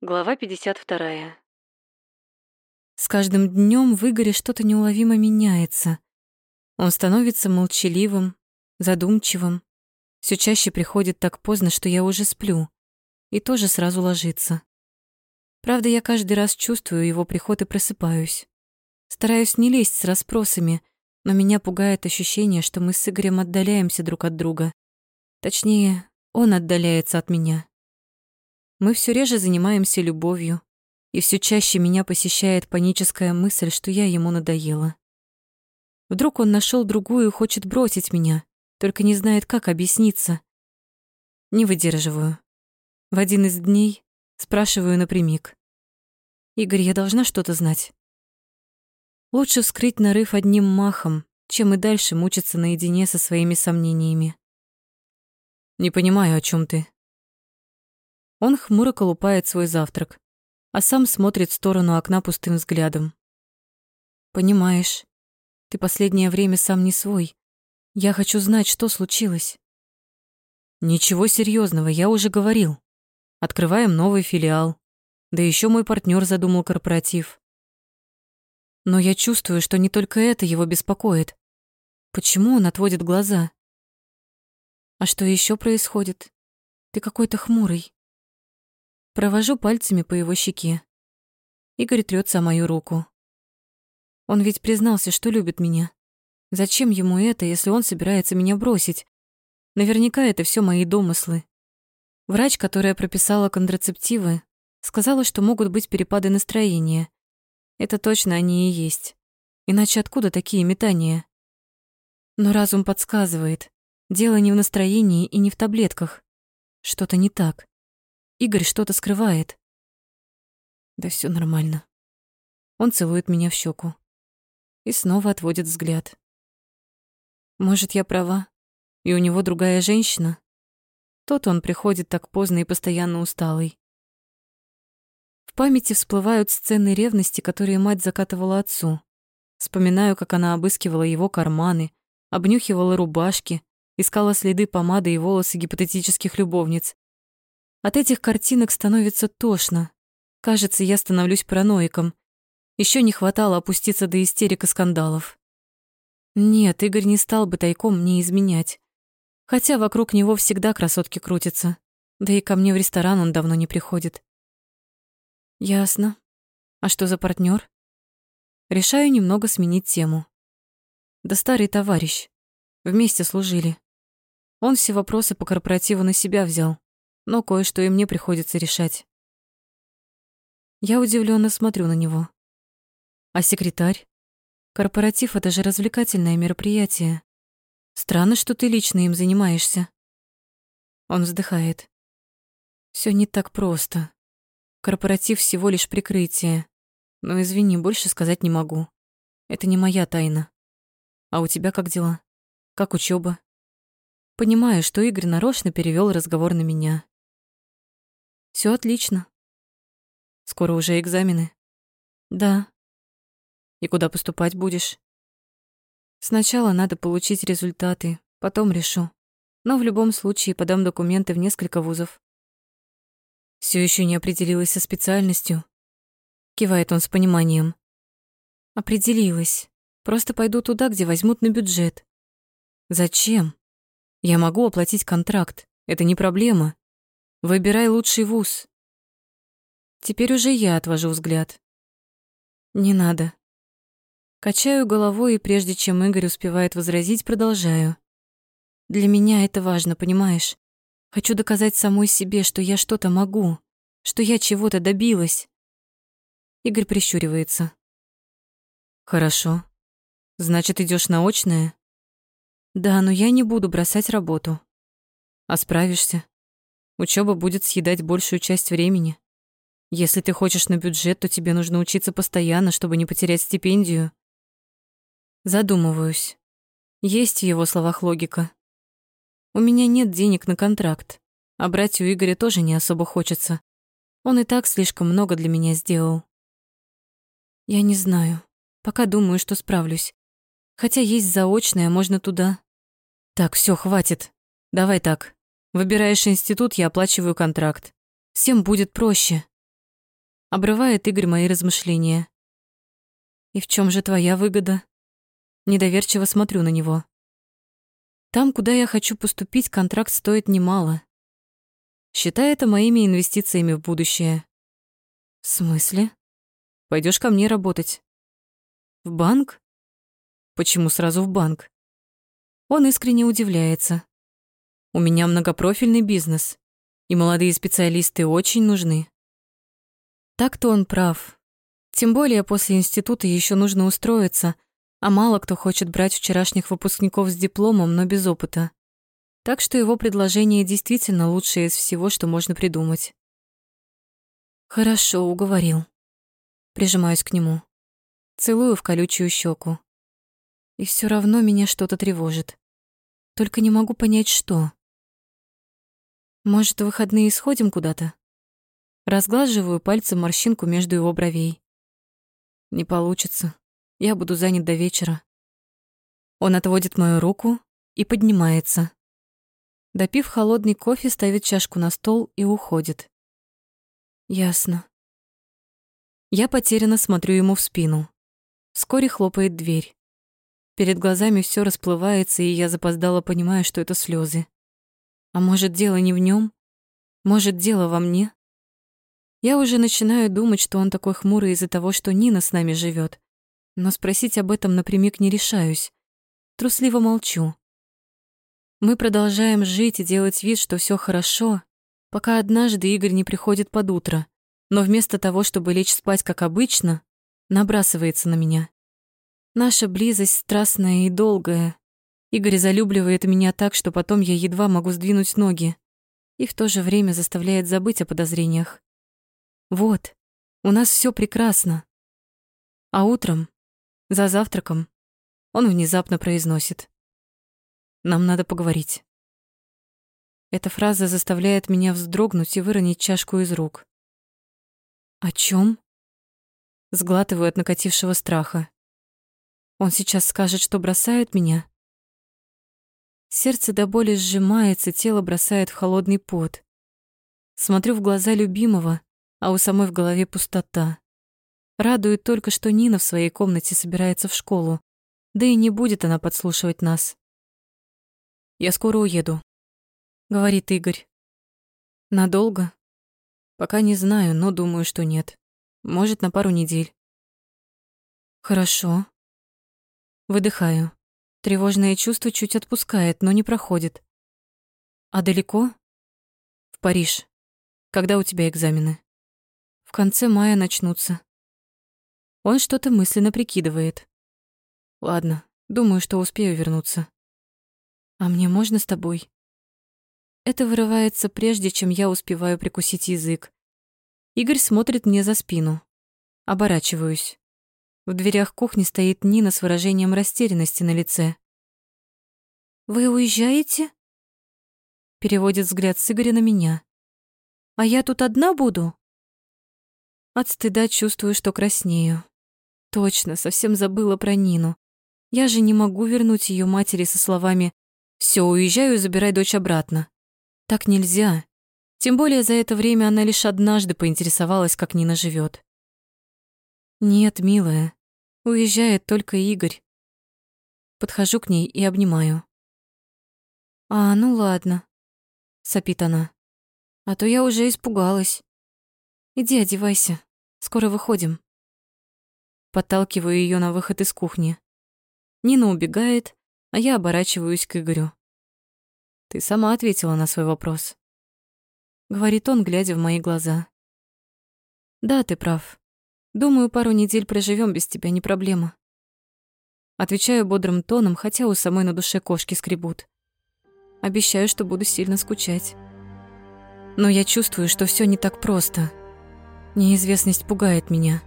Глава 52. С каждым днем в Игоре что-то неуловимо меняется. Он становится молчаливым, задумчивым. Все чаще приходит так поздно, что я уже сплю. И тоже сразу ложится. Правда, я каждый раз чувствую его приход и просыпаюсь. Стараюсь не лезть с расспросами, но меня пугает ощущение, что мы с Игорем отдаляемся друг от друга. Точнее, он отдаляется от меня. Мы все реже занимаемся любовью, и все чаще меня посещает паническая мысль, что я ему надоела. Вдруг он нашел другую и хочет бросить меня, только не знает, как объясниться. Не выдерживаю. В один из дней спрашиваю напрямик. «Игорь, я должна что-то знать?» Лучше вскрыть нарыв одним махом, чем и дальше мучиться наедине со своими сомнениями. «Не понимаю, о чем ты», он хмуро колупает свой завтрак, а сам смотрит в сторону окна пустым взглядом. «Понимаешь, ты последнее время сам не свой. Я хочу знать, что случилось». «Ничего серьезного, я уже говорил. Открываем новый филиал. Да еще мой партнер задумал корпоратив. Но я чувствую, что не только это его беспокоит. Почему он отводит глаза? А что еще происходит? Ты какой-то хмурый. Провожу пальцами по его щеке. Игорь трется о мою руку. Он ведь признался, что любит меня. Зачем ему это, если он собирается меня бросить? Наверняка это все мои домыслы. Врач, которая прописала контрацептивы, сказала, что могут быть перепады настроения. Это точно они и есть. Иначе откуда такие метания? Но разум подсказывает. Дело не в настроении и не в таблетках. Что-то не так. Игорь что-то скрывает. Да все нормально. Он целует меня в щеку и снова отводит взгляд. Может, я права, и у него другая женщина? Тот он приходит так поздно и постоянно усталый. В памяти всплывают сцены ревности, которые мать закатывала отцу. Вспоминаю, как она обыскивала его карманы, обнюхивала рубашки, искала следы помады и волосы гипотетических любовниц, от этих картинок становится тошно. Кажется, я становлюсь параноиком. Еще не хватало опуститься до истерик и скандалов. Нет, Игорь не стал бы тайком мне изменять. Хотя вокруг него всегда красотки крутятся. Да и ко мне в ресторан он давно не приходит. Ясно. А что за партнер? Решаю немного сменить тему. Да старый товарищ. Вместе служили. Он все вопросы по корпоративу на себя взял но кое-что и мне приходится решать. Я удивленно смотрю на него. А секретарь? Корпоратив — это же развлекательное мероприятие. Странно, что ты лично им занимаешься. Он вздыхает. Все не так просто. Корпоратив всего лишь прикрытие. Но извини, больше сказать не могу. Это не моя тайна. А у тебя как дела? Как учеба? Понимаю, что Игорь нарочно перевел разговор на меня. Все отлично. Скоро уже экзамены. Да. И куда поступать будешь? Сначала надо получить результаты, потом решу. Но в любом случае подам документы в несколько вузов. Все еще не определилась со специальностью. Кивает он с пониманием. Определилась. Просто пойду туда, где возьмут на бюджет. Зачем? Я могу оплатить контракт. Это не проблема. Выбирай лучший вуз. Теперь уже я отвожу взгляд. Не надо. Качаю головой, и прежде чем Игорь успевает возразить, продолжаю. Для меня это важно, понимаешь? Хочу доказать самой себе, что я что-то могу, что я чего-то добилась. Игорь прищуривается. Хорошо. Значит, идешь на очное? Да, но я не буду бросать работу. А справишься? Учеба будет съедать большую часть времени. Если ты хочешь на бюджет, то тебе нужно учиться постоянно, чтобы не потерять стипендию. Задумываюсь. Есть в его словах логика. У меня нет денег на контракт, а брать у Игоря тоже не особо хочется. Он и так слишком много для меня сделал. Я не знаю. Пока думаю, что справлюсь. Хотя есть заочное, можно туда. Так, все, хватит. Давай так. Выбираешь институт, я оплачиваю контракт. Всем будет проще. Обрывает Игорь мои размышления. И в чем же твоя выгода? Недоверчиво смотрю на него. Там, куда я хочу поступить, контракт стоит немало. Считай это моими инвестициями в будущее. В смысле? Пойдешь ко мне работать? В банк? Почему сразу в банк? Он искренне удивляется. У меня многопрофильный бизнес, и молодые специалисты очень нужны. Так-то он прав. Тем более после института еще нужно устроиться, а мало кто хочет брать вчерашних выпускников с дипломом, но без опыта. Так что его предложение действительно лучшее из всего, что можно придумать. Хорошо, уговорил. Прижимаюсь к нему. Целую в колючую щеку. И все равно меня что-то тревожит. Только не могу понять, что. Может, в выходные сходим куда-то? Разглаживаю пальцем морщинку между его бровей. Не получится. Я буду занят до вечера. Он отводит мою руку и поднимается. Допив холодный кофе, ставит чашку на стол и уходит. Ясно. Я потерянно смотрю ему в спину. Вскоре хлопает дверь. Перед глазами все расплывается, и я запоздало понимаю, что это слезы. А может, дело не в нем? Может, дело во мне? Я уже начинаю думать, что он такой хмурый из-за того, что Нина с нами живет, но спросить об этом напрямик не решаюсь. Трусливо молчу. Мы продолжаем жить и делать вид, что все хорошо, пока однажды Игорь не приходит под утро, но вместо того, чтобы лечь спать, как обычно, набрасывается на меня. Наша близость страстная и долгая. Игорь залюбливает меня так, что потом я едва могу сдвинуть ноги и в то же время заставляет забыть о подозрениях. Вот, у нас все прекрасно. А утром, за завтраком, он внезапно произносит. Нам надо поговорить. Эта фраза заставляет меня вздрогнуть и выронить чашку из рук. О чем? Сглатываю от накатившего страха. Он сейчас скажет, что бросает меня. Сердце до боли сжимается, тело бросает в холодный пот. Смотрю в глаза любимого, а у самой в голове пустота. Радует только, что Нина в своей комнате собирается в школу, да и не будет она подслушивать нас. «Я скоро уеду», — говорит Игорь. «Надолго?» «Пока не знаю, но думаю, что нет. Может, на пару недель». «Хорошо». Выдыхаю. Тревожное чувство чуть отпускает, но не проходит. «А далеко?» «В Париж. Когда у тебя экзамены?» «В конце мая начнутся». Он что-то мысленно прикидывает. «Ладно, думаю, что успею вернуться». «А мне можно с тобой?» Это вырывается прежде, чем я успеваю прикусить язык. Игорь смотрит мне за спину. Оборачиваюсь. В дверях кухни стоит Нина с выражением растерянности на лице. «Вы уезжаете?» Переводит взгляд с Игоря на меня. «А я тут одна буду?» От стыда чувствую, что краснею. Точно, совсем забыла про Нину. Я же не могу вернуть ее матери со словами все, уезжаю и забирай дочь обратно. Так нельзя. Тем более за это время она лишь однажды поинтересовалась, как Нина живет. Нет, милая, уезжает только Игорь. Подхожу к ней и обнимаю. А, ну ладно, сопит она. А то я уже испугалась. Иди одевайся, скоро выходим. Подталкиваю ее на выход из кухни. Нина убегает, а я оборачиваюсь к Игорю. «Ты сама ответила на свой вопрос», — говорит он, глядя в мои глаза. «Да, ты прав. Думаю, пару недель проживем без тебя, не проблема». Отвечаю бодрым тоном, хотя у самой на душе кошки скребут. Обещаю, что буду сильно скучать. Но я чувствую, что все не так просто. Неизвестность пугает меня.